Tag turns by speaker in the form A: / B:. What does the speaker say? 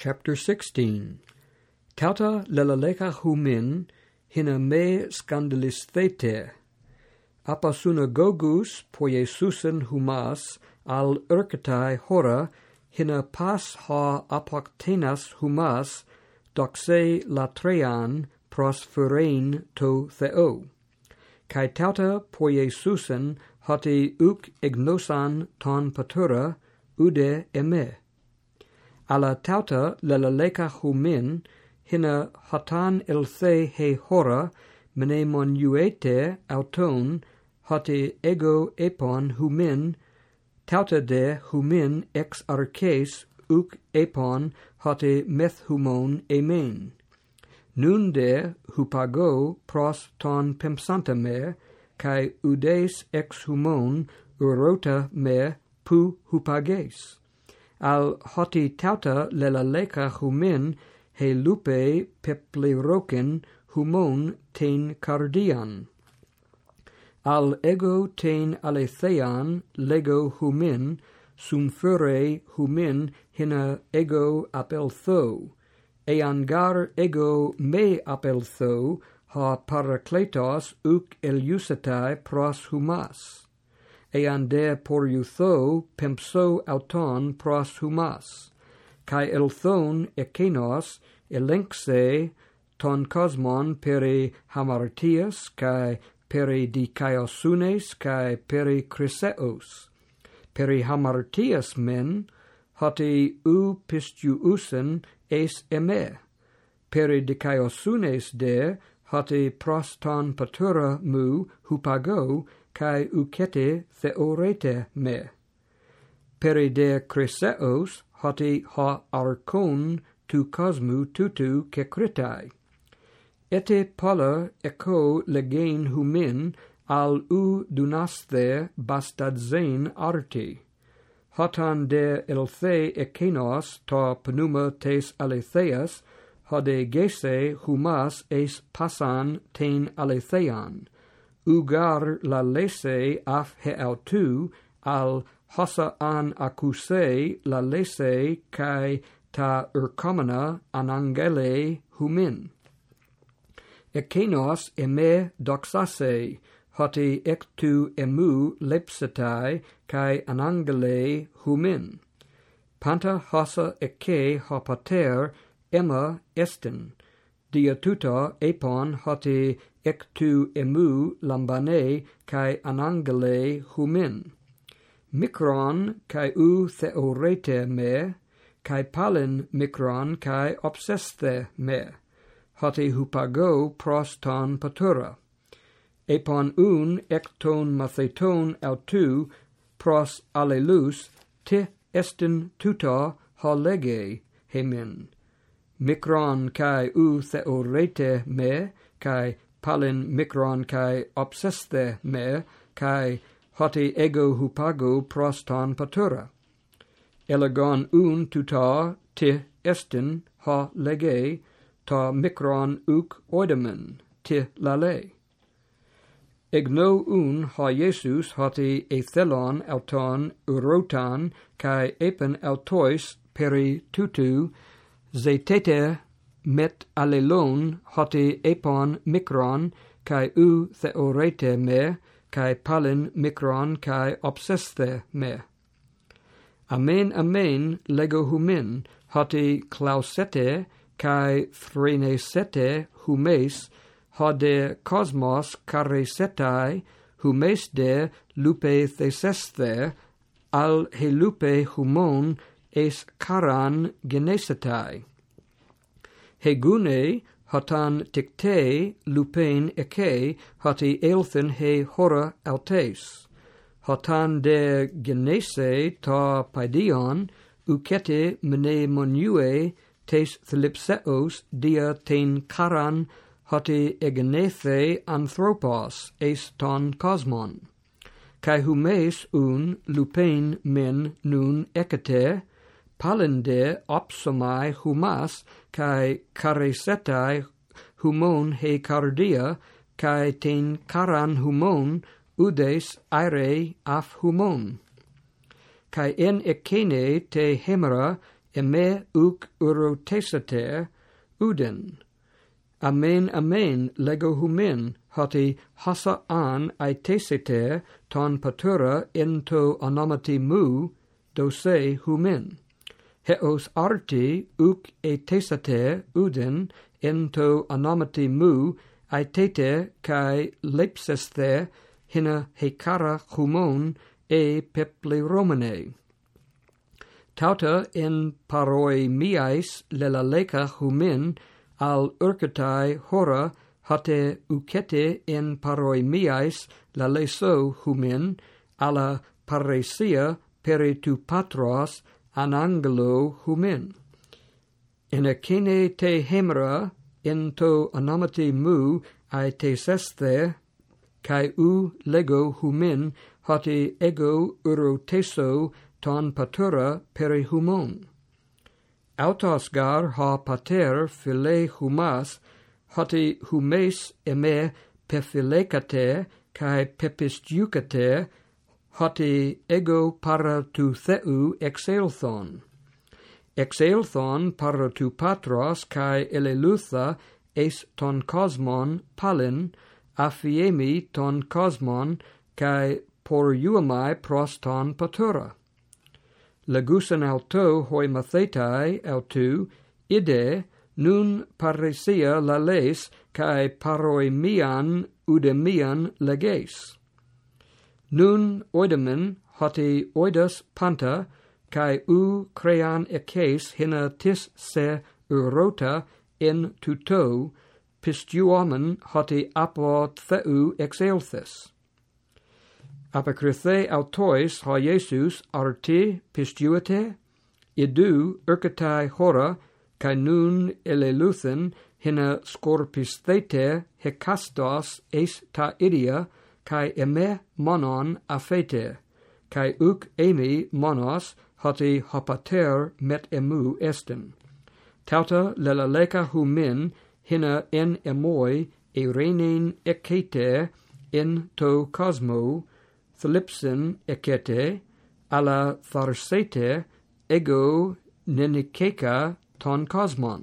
A: Chapter 16 Tauta lelaleca humin hina me scandalisthete. Apa gogus po Jesusen humas al urcatai hora hina pas ha apoctenas humas doxe latrean pros furein to theo. Kai tauta po Jesusen hoti uk ignosan ton patura ude eme ala tauta leleleka humin hina hotan ilse he hora mnemonuete auton hoti ego epon humin tauta de humin ex arces uk epon hoti methumon amen. Nun de hupago pros ton pemsanta me kai udes ex humon urota me pu hupages al hoti tauta lela leca humin he lupe pepliroken humon ten cardian. Al ego ten alethean lego humin sum fere humin hina ego apeltho. Eangar ego me apeltho ha parakletos uc elusitai pros humas ean de por eutho pempso auton pros humas, cae elthon ekenos elenxe ton cosmon peri hamartias cae peri dicaiosunes cae peri chryseos. Peri hamartias men hoti u pistiusen es eme. Peri dicaiosunes de hati proston patura mu hupago kai ukete theorete me. Peride chryseos hati ha archon tu cosmu tutu kekritai ete pala echo legain humin al u dunaste bastadzein arti. Hotan de elthe ekenos ta pneuma tes aletheas hodegese humas es pasan ten alethean, ugar la lese af heautu al hosa an acuse la lese kai ta urcomena anangele humin. Ekenos eme doxase, hoti ectu emu lepsetai kai anangele humin. Panta hosa eke hopater, emma estin dia tuta epon hoti ectu emu lambane kai anangele humin micron kai u theorete me kai palin micron kai obseste me hoti hupago proston patura. Epon un ecton matheton autu pros alelus te estin tuta holege hemin micron kai u theorete me kai palin micron kai obseste me kai hoti ego hupago proston patura. Elegon un tuta ti estin ha lege ta micron uk oidemen ti lale egno un ha Jesus hoti ethelon auton urotan kai epen autois peri tutu zetete met alelon hoti epon mikron kai u theorete me kai palin mikron kai obseste me. Amen amen lego humin hoti clausete kai phrenesete humes hode cosmos caresetai humes de lupe thesesthe al helupe humon es karan genesetai. Hegune hatan tikte lupen eke hati elthen he hora altes. Hatan de genese ta paidion ukete mene monue tes thlipseos dia ten karan hoti egenethe anthropos es ton cosmon. Kai humes un lupen men nun ekete palinde opsomai humas kai caresetai humon he cardia kai ten caran humon udes aire af humon. Kai en ekene te hemera eme uk urotesater uden. Amen amen lego humen hoti hasa an aiteseter ton patura into onomati mu dose humen heos arti uk etesate uden ento anomati mu aetete kai lepsesthe hina hecara humon e peple romane tauta in paroi miais lelaleca humin al urcatai hora hate ucete in paroi miais laleso humin ala paresia peri tu patros anangelo humen. Enekene te hemra, to anamati mu, ai te sesthe, kai u lego humin, hati ego uroteso ton patura peri humon. Autos gar ha pater phile humas, hati humes eme pephilecate, kai pepistiucate, hoti ego paratu theu exelthon. Exelthon paratu patros kai elelutha es ton cosmon palin, afiemi ton cosmon, kai poruamai pros ton patura. Legusan alto hoi mathetai autu, ide, nun paresia lales, kai paroimian udemian leges. Nun oidemen hoti oidas panta, kai u crean eces hina tis se urota in tuto, pistuomen hoti apo theu exelthes. Apocrythe autois ha Iesus arti pistuete, idu ercatai hora, kai nun eleluthen hina scorpisthete hecastos eis ta idia, kai eme monon afete, kai uk emi monos hoti hopater met emu estin. Tauta lelaleka humin hina en emoi eirenin ekete in to cosmo, philipsin ekete, ala tharsete, ego nenikeka ton cosmon.